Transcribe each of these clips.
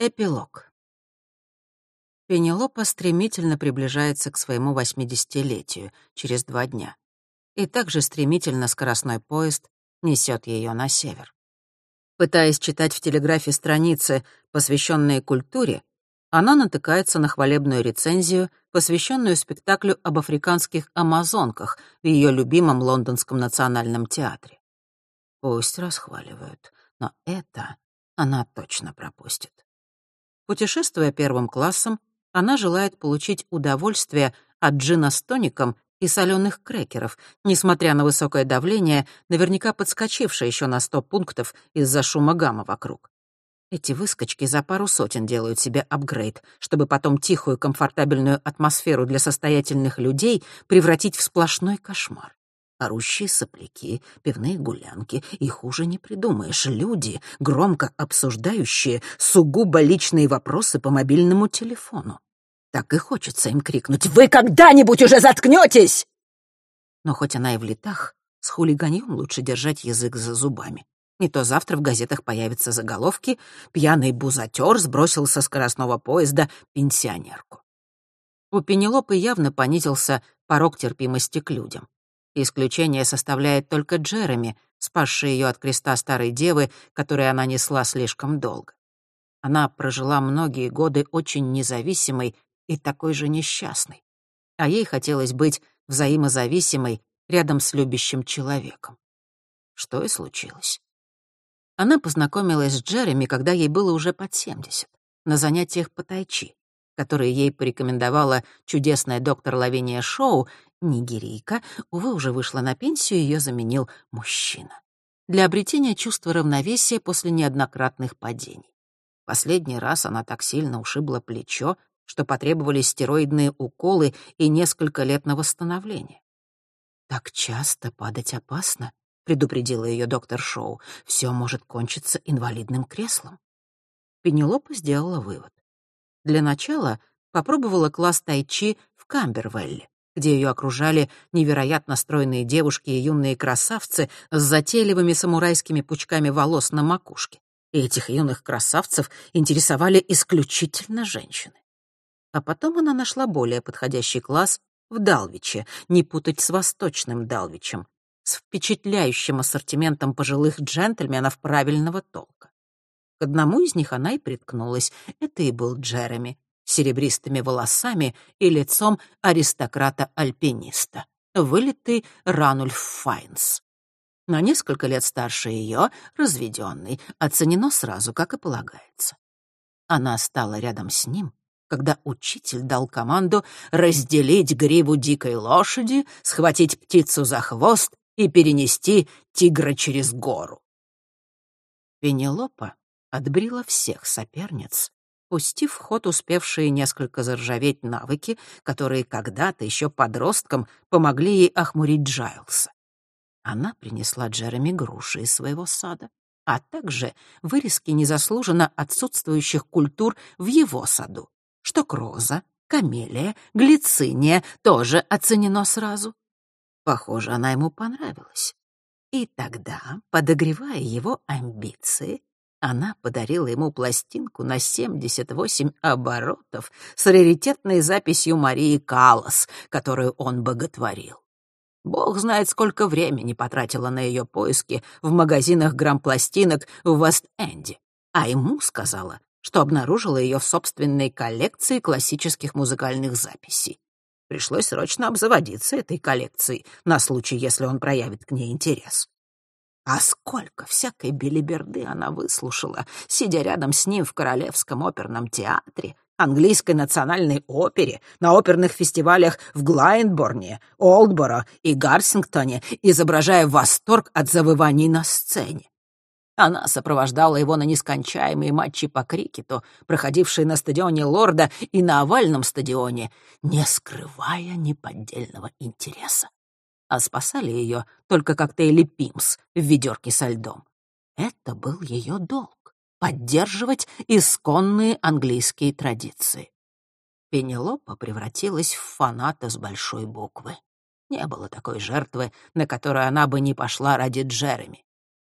Эпилог. Пенелопа стремительно приближается к своему восьмидесятилетию через два дня. И также стремительно скоростной поезд несет ее на север. Пытаясь читать в телеграфе страницы, посвященные культуре, она натыкается на хвалебную рецензию, посвященную спектаклю об африканских амазонках в ее любимом лондонском национальном театре. Пусть расхваливают, но это она точно пропустит. Путешествуя первым классом, она желает получить удовольствие от джина с тоником и соленых крекеров, несмотря на высокое давление, наверняка подскочившее еще на сто пунктов из-за шума гамма вокруг. Эти выскочки за пару сотен делают себе апгрейд, чтобы потом тихую комфортабельную атмосферу для состоятельных людей превратить в сплошной кошмар. Орущие сопляки, пивные гулянки, и хуже не придумаешь. Люди, громко обсуждающие сугубо личные вопросы по мобильному телефону. Так и хочется им крикнуть «Вы когда-нибудь уже заткнетесь!» Но хоть она и в летах, с хулиганьем лучше держать язык за зубами. Не то завтра в газетах появятся заголовки «Пьяный бузатер сбросил со скоростного поезда пенсионерку». У Пенелопы явно понизился порог терпимости к людям. Исключение составляет только Джереми, спасший ее от креста старой девы, которой она несла слишком долго. Она прожила многие годы очень независимой и такой же несчастной. А ей хотелось быть взаимозависимой рядом с любящим человеком. Что и случилось. Она познакомилась с Джереми, когда ей было уже под 70, на занятиях по тайчи, которые ей порекомендовала чудесная доктор Лавиния Шоу Нигерийка, увы, уже вышла на пенсию, ее заменил мужчина. Для обретения чувства равновесия после неоднократных падений. Последний раз она так сильно ушибла плечо, что потребовались стероидные уколы и несколько лет на восстановление. «Так часто падать опасно», — предупредила ее доктор Шоу. «Все может кончиться инвалидным креслом». Пенелопа сделала вывод. Для начала попробовала класс тайчи в Камбервелле где ее окружали невероятно стройные девушки и юные красавцы с затейливыми самурайскими пучками волос на макушке. И этих юных красавцев интересовали исключительно женщины. А потом она нашла более подходящий класс в Далвиче, не путать с восточным Далвичем, с впечатляющим ассортиментом пожилых джентльменов правильного толка. К одному из них она и приткнулась. Это и был Джереми, серебристыми волосами и лицом аристократа-альпиниста, вылитый Ранульф Файнс. На несколько лет старше ее, разведенный, оценено сразу, как и полагается. Она стала рядом с ним, когда учитель дал команду разделить гриву дикой лошади, схватить птицу за хвост и перенести тигра через гору. Пенелопа отбрила всех соперниц пустив в ход успевшие несколько заржаветь навыки, которые когда-то еще подросткам помогли ей охмурить Джайлса. Она принесла Джереми груши из своего сада, а также вырезки незаслуженно отсутствующих культур в его саду, что кроза, камелия, глициния тоже оценено сразу. Похоже, она ему понравилась. И тогда, подогревая его амбиции, она подарила ему пластинку на 78 оборотов с раритетной записью Марии Каллас, которую он боготворил. Бог знает, сколько времени потратила на ее поиски в магазинах грампластинок в Вест-Энде. А ему сказала, что обнаружила ее в собственной коллекции классических музыкальных записей. Пришлось срочно обзаводиться этой коллекцией на случай, если он проявит к ней интерес. А сколько всякой белиберды она выслушала, сидя рядом с ним в Королевском оперном театре, английской национальной опере, на оперных фестивалях в Глайнборне, Олдборо и Гарсингтоне, изображая восторг от завываний на сцене. Она сопровождала его на нескончаемые матчи по крикету, проходившие на стадионе Лорда и на овальном стадионе, не скрывая неподдельного интереса а спасали ее только коктейли «Пимс» в ведерке со льдом. Это был ее долг — поддерживать исконные английские традиции. Пенелопа превратилась в фаната с большой буквы. Не было такой жертвы, на которую она бы не пошла ради Джереми.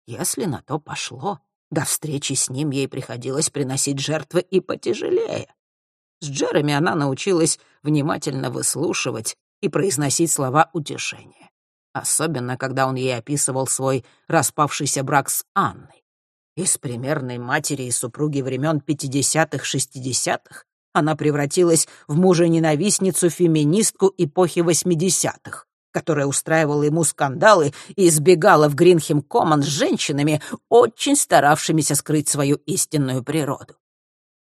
Если на то пошло, До встречи с ним ей приходилось приносить жертвы и потяжелее. С Джереми она научилась внимательно выслушивать и произносить слова утешения. Особенно, когда он ей описывал свой распавшийся брак с Анной. Из примерной матери и супруги времен 50-х-60-х она превратилась в мужа-ненавистницу-феминистку эпохи 80-х, которая устраивала ему скандалы и избегала в Гринхем-Коммон с женщинами, очень старавшимися скрыть свою истинную природу.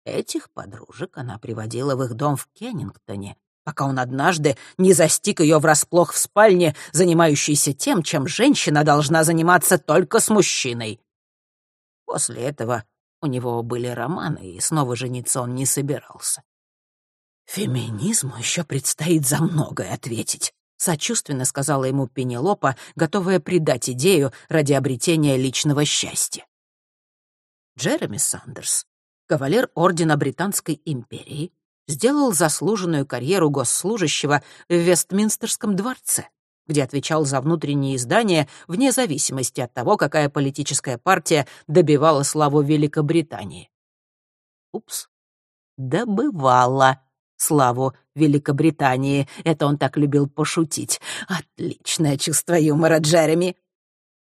Этих подружек она приводила в их дом в Кеннингтоне, пока он однажды не застиг ее врасплох в спальне, занимающейся тем, чем женщина должна заниматься только с мужчиной. После этого у него были романы, и снова жениться он не собирался. «Феминизму еще предстоит за многое ответить», — сочувственно сказала ему Пенелопа, готовая предать идею ради обретения личного счастья. Джереми Сандерс кавалер Ордена Британской империи, сделал заслуженную карьеру госслужащего в Вестминстерском дворце, где отвечал за внутренние издания вне зависимости от того, какая политическая партия добивала славу Великобритании. Упс. Добывала славу Великобритании. Это он так любил пошутить. Отличное чувство юмора, Джереми.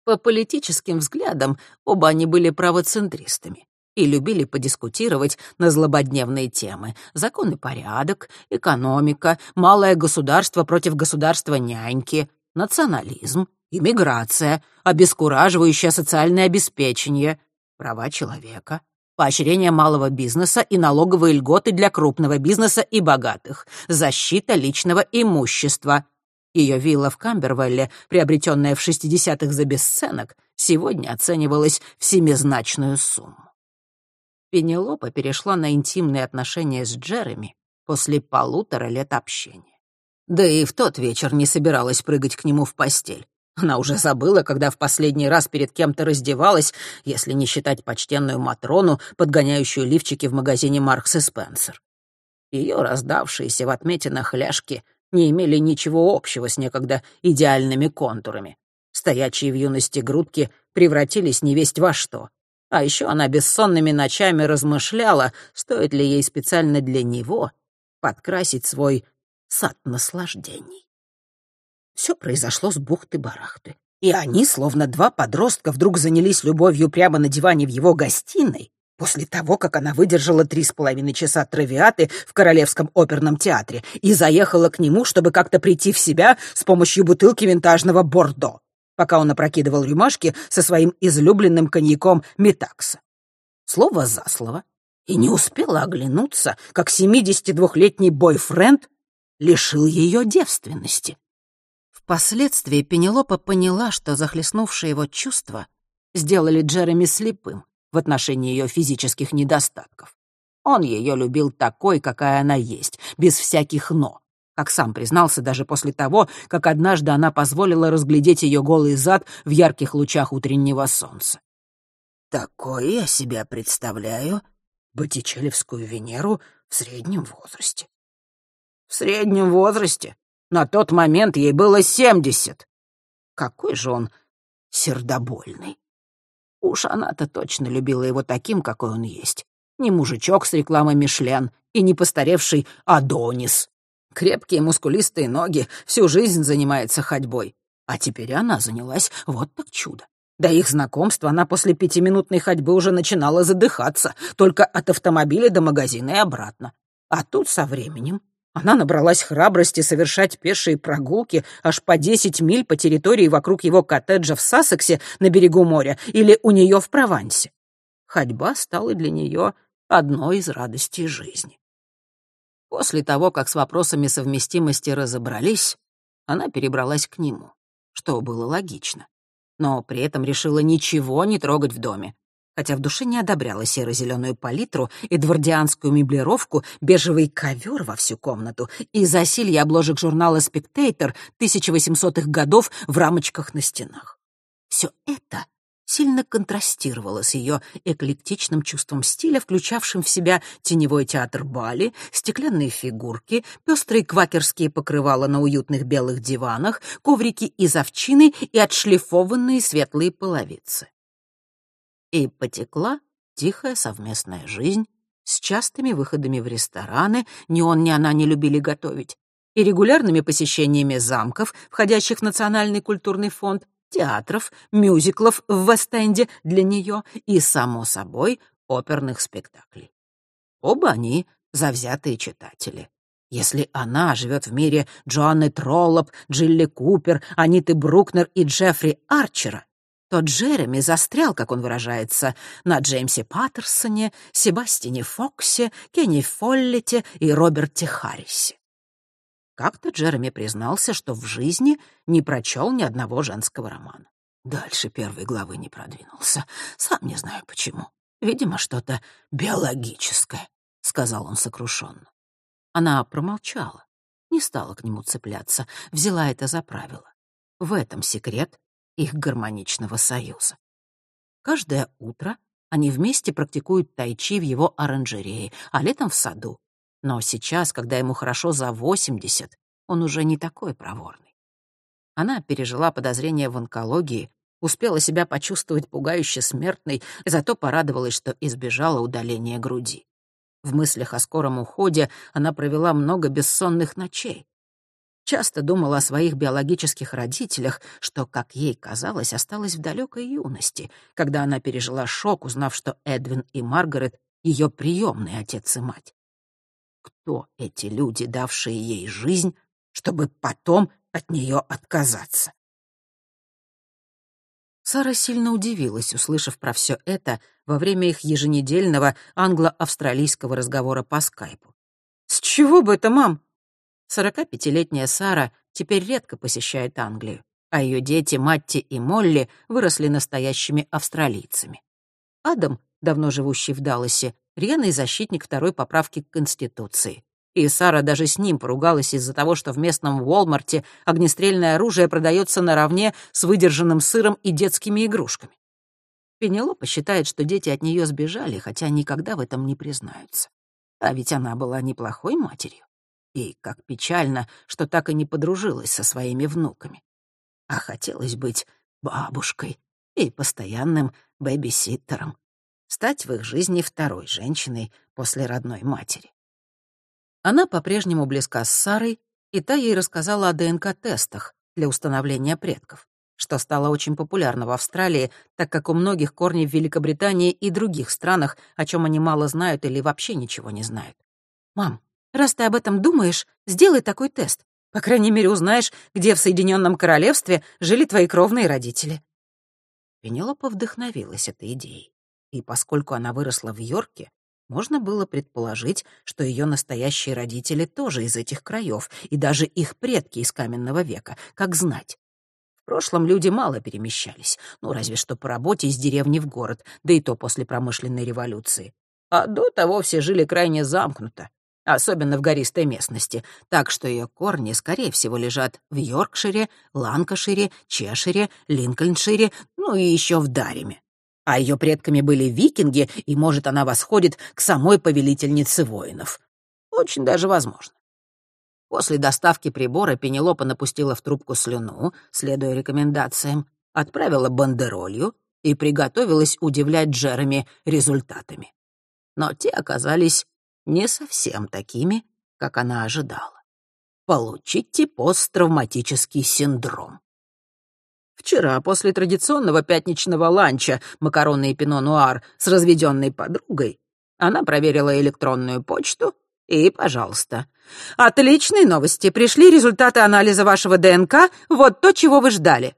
По политическим взглядам оба они были правоцентристами и любили подискутировать на злободневные темы. Закон и порядок, экономика, малое государство против государства няньки, национализм, иммиграция, обескураживающее социальное обеспечение, права человека, поощрение малого бизнеса и налоговые льготы для крупного бизнеса и богатых, защита личного имущества. Ее вилла в Камбервелле, приобретенная в 60-х за бесценок, сегодня оценивалась в семизначную сумму. Пенелопа перешла на интимные отношения с Джереми после полутора лет общения. Да и в тот вечер не собиралась прыгать к нему в постель. Она уже забыла, когда в последний раз перед кем-то раздевалась, если не считать почтенную Матрону, подгоняющую лифчики в магазине Маркс и Спенсер. Ее раздавшиеся в отметинах ляжки не имели ничего общего с некогда идеальными контурами. Стоячие в юности грудки превратились невесть во что. А еще она бессонными ночами размышляла, стоит ли ей специально для него подкрасить свой сад наслаждений. Все произошло с бухты-барахты. И они, словно два подростка, вдруг занялись любовью прямо на диване в его гостиной, после того, как она выдержала три с половиной часа травиаты в Королевском оперном театре и заехала к нему, чтобы как-то прийти в себя с помощью бутылки винтажного Бордо пока он опрокидывал рюмашки со своим излюбленным коньяком Метакса. Слово за слово. И не успела оглянуться, как 72-летний бойфренд лишил ее девственности. Впоследствии Пенелопа поняла, что захлестнувшие его чувства сделали Джереми слепым в отношении ее физических недостатков. Он ее любил такой, какая она есть, без всяких «но», как сам признался даже после того, как однажды она позволила разглядеть ее голый зад в ярких лучах утреннего солнца. «Такое я себя представляю Боттичелевскую Венеру в среднем возрасте». «В среднем возрасте? На тот момент ей было семьдесят. Какой же он сердобольный. Уж она-то точно любила его таким, какой он есть. Не мужичок с рекламой Мишлен и не постаревший Адонис. Крепкие мускулистые ноги, всю жизнь занимается ходьбой. А теперь она занялась вот так чудо. До их знакомства она после пятиминутной ходьбы уже начинала задыхаться, только от автомобиля до магазина и обратно. А тут со временем она набралась храбрости совершать пешие прогулки аж по десять миль по территории вокруг его коттеджа в Сассексе на берегу моря или у нее в Провансе. Ходьба стала для нее одной из радостей жизни. После того, как с вопросами совместимости разобрались, она перебралась к нему, что было логично. Но при этом решила ничего не трогать в доме, хотя в душе не одобряла серо-зеленую палитру, эдвардианскую меблировку, бежевый ковер во всю комнату и засилье обложек журнала «Спектейтер» 1800-х годов в рамочках на стенах. Все это сильно контрастировала с ее эклектичным чувством стиля, включавшим в себя теневой театр Бали, стеклянные фигурки, пестрые квакерские покрывала на уютных белых диванах, коврики из овчины и отшлифованные светлые половицы. И потекла тихая совместная жизнь с частыми выходами в рестораны, ни он, ни она не любили готовить, и регулярными посещениями замков, входящих в Национальный культурный фонд, театров, мюзиклов в Вест-Энде для нее и, само собой, оперных спектаклей. Оба они завзятые читатели. Если она живет в мире Джоанны Троллоп, Джилли Купер, Аниты Брукнер и Джеффри Арчера, то Джереми застрял, как он выражается, на Джеймсе Паттерсоне, Себастине Фоксе, Кенни Фоллете и Роберте Харрисе. Как-то Джереми признался, что в жизни не прочел ни одного женского романа. Дальше первой главы не продвинулся. Сам не знаю почему. Видимо, что-то биологическое, — сказал он сокрушенно. Она промолчала, не стала к нему цепляться, взяла это за правило. В этом секрет их гармоничного союза. Каждое утро они вместе практикуют тайчи в его оранжерее, а летом в саду. Но сейчас, когда ему хорошо за 80, он уже не такой проворный. Она пережила подозрение в онкологии, успела себя почувствовать пугающе смертной, зато порадовалась, что избежала удаления груди. В мыслях о скором уходе она провела много бессонных ночей. Часто думала о своих биологических родителях, что, как ей казалось, осталось в далекой юности, когда она пережила шок, узнав, что Эдвин и Маргарет — ее приемный отец и мать. Кто эти люди, давшие ей жизнь, чтобы потом от нее отказаться? Сара сильно удивилась, услышав про все это во время их еженедельного англо-австралийского разговора по скайпу. «С чего бы это, мам?» 45-летняя Сара теперь редко посещает Англию, а ее дети Матти и Молли выросли настоящими австралийцами. Адам, давно живущий в Далласе, рьяный защитник второй поправки к Конституции. И Сара даже с ним поругалась из-за того, что в местном Уолмарте огнестрельное оружие продается наравне с выдержанным сыром и детскими игрушками. Пенелопа считает, что дети от нее сбежали, хотя никогда в этом не признаются. А ведь она была неплохой матерью. И как печально, что так и не подружилась со своими внуками. А хотелось быть бабушкой и постоянным бэбиситтером, стать в их жизни второй женщиной после родной матери. Она по-прежнему близка с Сарой, и та ей рассказала о ДНК-тестах для установления предков, что стало очень популярно в Австралии, так как у многих корни в Великобритании и других странах, о чем они мало знают или вообще ничего не знают. «Мам, раз ты об этом думаешь, сделай такой тест. По крайней мере, узнаешь, где в Соединенном Королевстве жили твои кровные родители». Пенелопа вдохновилась этой идеей. И поскольку она выросла в Йорке, можно было предположить, что ее настоящие родители тоже из этих краев, и даже их предки из каменного века, как знать. В прошлом люди мало перемещались, ну, разве что по работе из деревни в город, да и то после промышленной революции. А до того все жили крайне замкнуто, особенно в гористой местности, так что ее корни, скорее всего, лежат в Йоркшире, Ланкашире, Чешире, Линкольншире, ну и еще в Дареме а ее предками были викинги, и, может, она восходит к самой повелительнице воинов. Очень даже возможно. После доставки прибора Пенелопа напустила в трубку слюну, следуя рекомендациям, отправила бандеролью и приготовилась удивлять Джереми результатами. Но те оказались не совсем такими, как она ожидала. Получите посттравматический синдром. Вчера, после традиционного пятничного ланча макароны и пино-нуар с разведенной подругой, она проверила электронную почту и, пожалуйста. «Отличные новости! Пришли результаты анализа вашего ДНК. Вот то, чего вы ждали».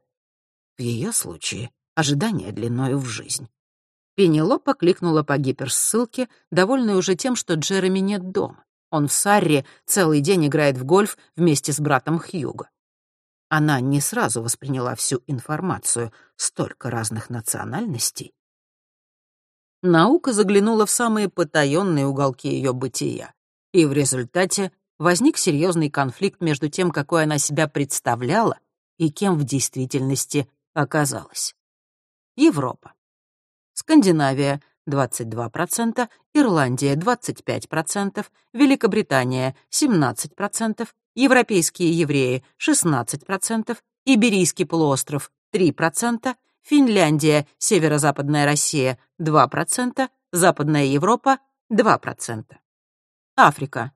В ее случае ожидание длиною в жизнь. Пенелопа кликнула по гиперссылке, довольная уже тем, что Джереми нет дома. Он в Сарре целый день играет в гольф вместе с братом Хьюго. Она не сразу восприняла всю информацию, столько разных национальностей. Наука заглянула в самые потаенные уголки ее бытия, и в результате возник серьезный конфликт между тем, какой она себя представляла, и кем в действительности оказалась. Европа. Скандинавия — 22%, Ирландия — 25%, Великобритания — 17%, европейские евреи — 16%, Иберийский полуостров — 3%, Финляндия, северо-западная Россия — 2%, Западная Европа — 2%. Африка.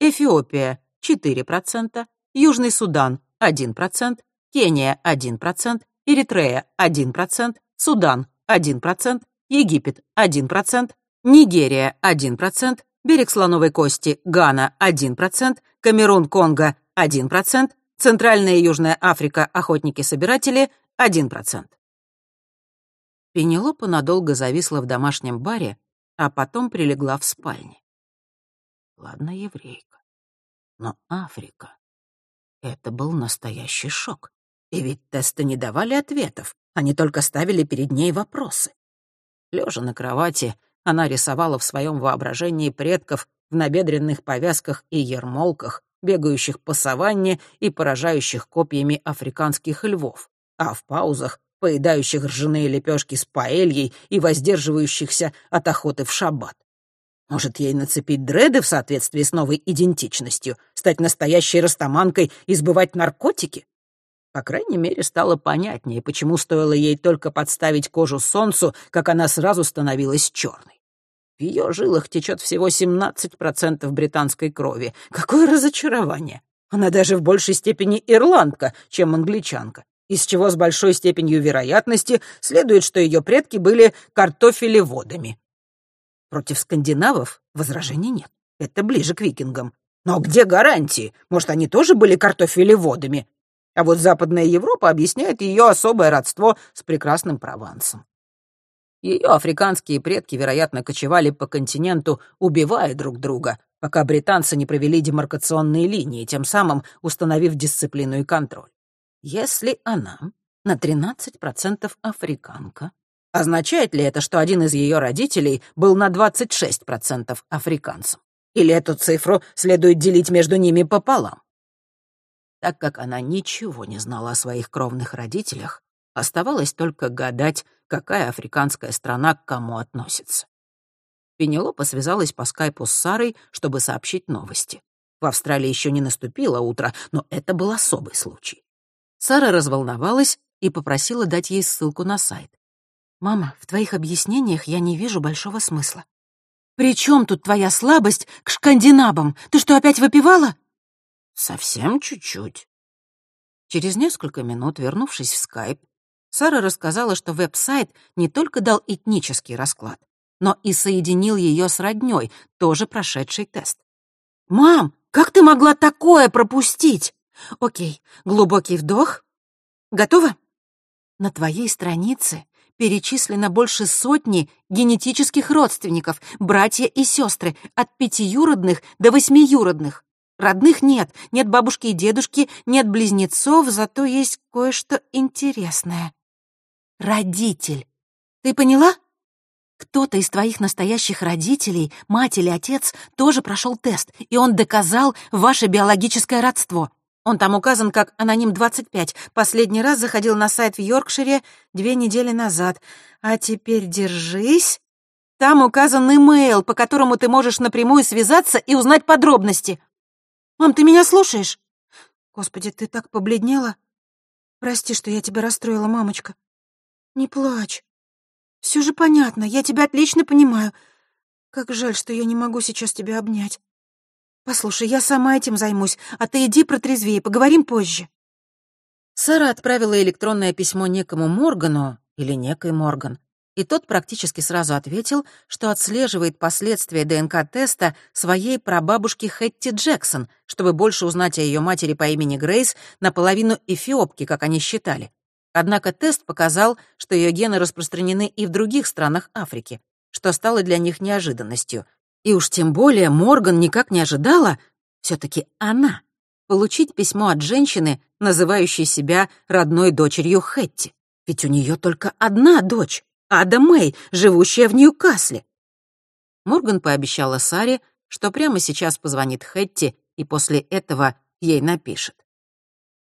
Эфиопия — 4%, Южный Судан — 1%, Кения — 1%, Эритрея — 1%, Судан — 1%, Египет — 1%, Нигерия — 1%, Берег Слоновой Кости, Гана — 1%, Камерун, Конго — 1%, Центральная и Южная Африка, охотники-собиратели — 1%. Пенелопа надолго зависла в домашнем баре, а потом прилегла в спальне. Ладно, еврейка. Но Африка — это был настоящий шок. И ведь тесты не давали ответов, они только ставили перед ней вопросы. Лежа на кровати, она рисовала в своем воображении предков в набедренных повязках и ермолках, бегающих по саванне и поражающих копьями африканских львов, а в паузах поедающих ржаные лепешки с паэльей и воздерживающихся от охоты в шаббат. Может, ей нацепить дреды в соответствии с новой идентичностью, стать настоящей растаманкой и сбывать наркотики? По крайней мере, стало понятнее, почему стоило ей только подставить кожу солнцу, как она сразу становилась черной. В ее жилах течет всего 17% британской крови. Какое разочарование! Она даже в большей степени ирландка, чем англичанка, из чего с большой степенью вероятности следует, что ее предки были картофелеводами. Против скандинавов возражений нет. Это ближе к викингам. Но где гарантии? Может, они тоже были картофелеводами? А вот Западная Европа объясняет ее особое родство с прекрасным Провансом. Ее африканские предки, вероятно, кочевали по континенту, убивая друг друга, пока британцы не провели демаркационные линии, тем самым установив дисциплину и контроль. Если она на 13% африканка, означает ли это, что один из ее родителей был на 26% африканцем? Или эту цифру следует делить между ними пополам? Так как она ничего не знала о своих кровных родителях, Оставалось только гадать, какая африканская страна к кому относится. Пенелопа связалась по скайпу с Сарой, чтобы сообщить новости. В Австралии еще не наступило утро, но это был особый случай. Сара разволновалась и попросила дать ей ссылку на сайт. «Мама, в твоих объяснениях я не вижу большого смысла. При чем тут твоя слабость к шкандинабам? Ты что, опять выпивала?» «Совсем чуть-чуть». Через несколько минут, вернувшись в скайп, Сара рассказала, что веб-сайт не только дал этнический расклад, но и соединил ее с роднёй, тоже прошедшей тест. «Мам, как ты могла такое пропустить?» «Окей, глубокий вдох. Готова?» «На твоей странице перечислено больше сотни генетических родственников, братья и сестры, от пятиюродных до восьмиюродных. Родных нет, нет бабушки и дедушки, нет близнецов, зато есть кое-что интересное родитель. Ты поняла? Кто-то из твоих настоящих родителей, мать или отец, тоже прошел тест, и он доказал ваше биологическое родство. Он там указан как аноним 25. Последний раз заходил на сайт в Йоркшире две недели назад. А теперь держись. Там указан имейл, по которому ты можешь напрямую связаться и узнать подробности. Мам, ты меня слушаешь? Господи, ты так побледнела. Прости, что я тебя расстроила, мамочка. «Не плачь. Все же понятно, я тебя отлично понимаю. Как жаль, что я не могу сейчас тебя обнять. Послушай, я сама этим займусь, а ты иди протрезвее, поговорим позже». Сара отправила электронное письмо некому Моргану, или некой Морган, и тот практически сразу ответил, что отслеживает последствия ДНК-теста своей прабабушки Хэтти Джексон, чтобы больше узнать о ее матери по имени Грейс, наполовину эфиопки, как они считали. Однако тест показал, что ее гены распространены и в других странах Африки, что стало для них неожиданностью. И уж тем более Морган никак не ожидала, все таки она, получить письмо от женщины, называющей себя родной дочерью Хэтти. Ведь у нее только одна дочь, Ада Мэй, живущая в Ньюкасле. Морган пообещала Саре, что прямо сейчас позвонит Хэтти и после этого ей напишет.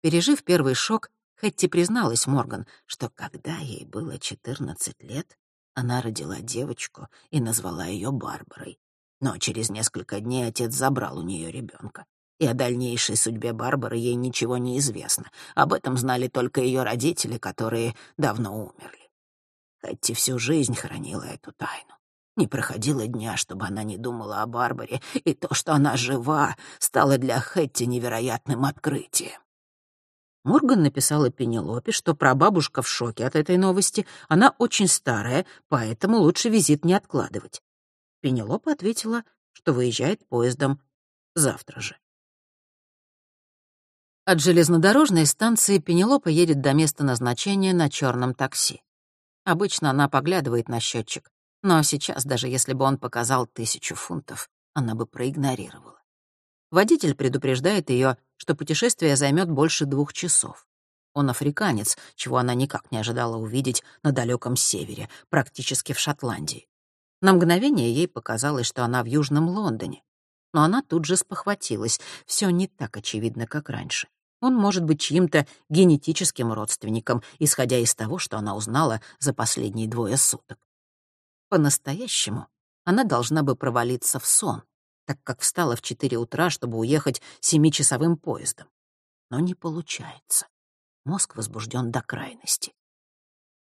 Пережив первый шок, Хэтти призналась Морган, что когда ей было 14 лет, она родила девочку и назвала ее Барбарой. Но через несколько дней отец забрал у нее ребенка. И о дальнейшей судьбе Барбары ей ничего не известно. Об этом знали только ее родители, которые давно умерли. Хэтти всю жизнь хранила эту тайну. Не проходило дня, чтобы она не думала о Барбаре, и то, что она жива, стало для Хэтти невероятным открытием. Морган написала Пенелопе, что прабабушка в шоке от этой новости, она очень старая, поэтому лучше визит не откладывать. Пенелопа ответила, что выезжает поездом завтра же. От железнодорожной станции Пенелопа едет до места назначения на черном такси. Обычно она поглядывает на счетчик, но сейчас, даже если бы он показал тысячу фунтов, она бы проигнорировала. Водитель предупреждает ее, что путешествие займет больше двух часов. Он африканец, чего она никак не ожидала увидеть на далеком севере, практически в Шотландии. На мгновение ей показалось, что она в Южном Лондоне. Но она тут же спохватилась. Все не так очевидно, как раньше. Он может быть чьим-то генетическим родственником, исходя из того, что она узнала за последние двое суток. По-настоящему она должна бы провалиться в сон, так как встала в четыре утра, чтобы уехать семичасовым поездом. Но не получается. Мозг возбужден до крайности.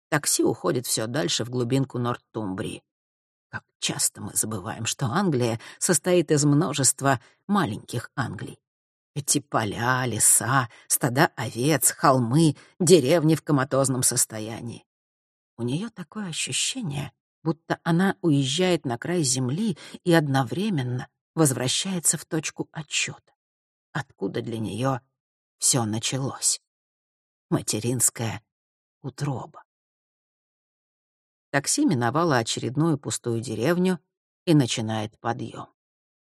Такси уходит все дальше в глубинку Норт-Тумбрии. Как часто мы забываем, что Англия состоит из множества маленьких Англий. Эти поля, леса, стада овец, холмы, деревни в коматозном состоянии. У нее такое ощущение, будто она уезжает на край земли и одновременно возвращается в точку отчета, откуда для нее все началось. Материнская утроба. Такси миновало очередную пустую деревню и начинает подъем.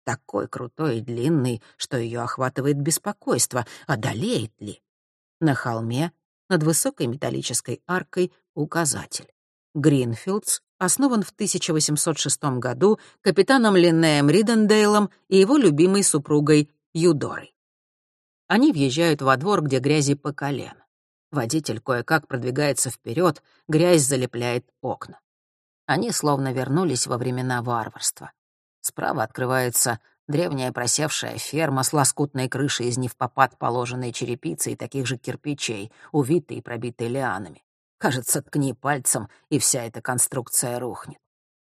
Такой крутой и длинный, что ее охватывает беспокойство, одолеет ли. На холме, над высокой металлической аркой, указатель. Гринфилдс основан в 1806 году капитаном Линнеем Ридендейлом и его любимой супругой Юдорой. Они въезжают во двор, где грязи по колено. Водитель кое-как продвигается вперед, грязь залепляет окна. Они словно вернулись во времена варварства. Справа открывается древняя просевшая ферма с лоскутной крышей из невпопад положенной черепицы и таких же кирпичей, увитой и пробитой лианами. Кажется, ткни пальцем, и вся эта конструкция рухнет.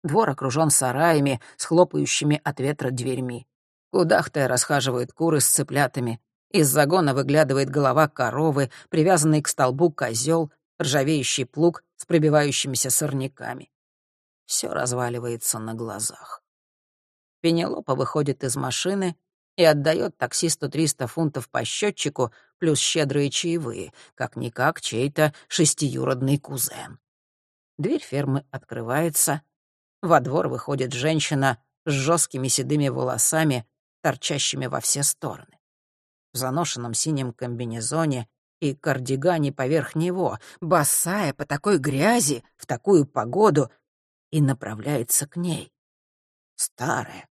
Двор окружен сараями с хлопающими от ветра дверьми. Кудахтая расхаживают куры с цыплятами. Из загона выглядывает голова коровы, привязанный к столбу козел, ржавеющий плуг с пробивающимися сорняками. Все разваливается на глазах. Пенелопа выходит из машины и отдает таксисту 300 фунтов по счетчику плюс щедрые чаевые, как-никак чей-то шестиюродный кузен. Дверь фермы открывается. Во двор выходит женщина с жесткими седыми волосами, торчащими во все стороны. В заношенном синем комбинезоне и кардигане поверх него, босая по такой грязи, в такую погоду, и направляется к ней. Старая,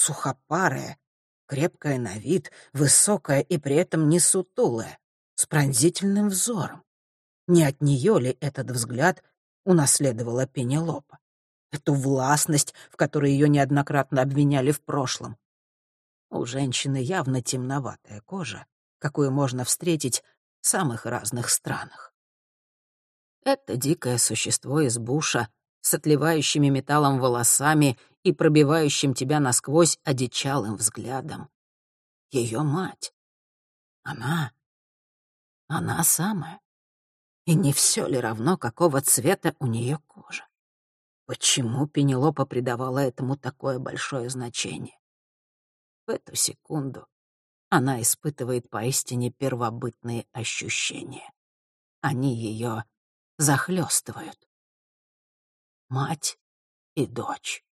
сухопарая, крепкая на вид, высокая и при этом не сутулая, с пронзительным взором. Не от нее ли этот взгляд унаследовала Пенелопа? Эту властность, в которой ее неоднократно обвиняли в прошлом. У женщины явно темноватая кожа, какую можно встретить в самых разных странах. Это дикое существо из буша с отливающими металлом волосами и пробивающим тебя насквозь одичалым взглядом. Ее мать. Она. Она самая. И не все ли равно, какого цвета у нее кожа? Почему Пенелопа придавала этому такое большое значение? В эту секунду она испытывает поистине первобытные ощущения. Они ее захлестывают. Мать и дочь.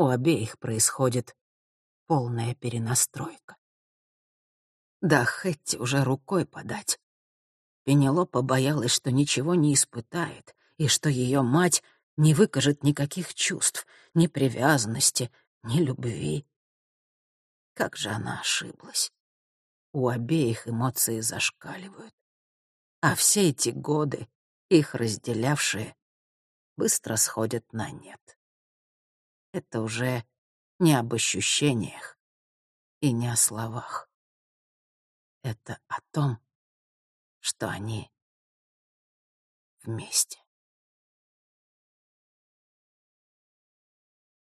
У обеих происходит полная перенастройка. Да, Хэтти уже рукой подать. Пенелопа боялась, что ничего не испытает, и что ее мать не выкажет никаких чувств, ни привязанности, ни любви. Как же она ошиблась. У обеих эмоции зашкаливают. А все эти годы, их разделявшие, быстро сходят на нет это уже не об ощущениях и не о словах. Это о том, что они вместе.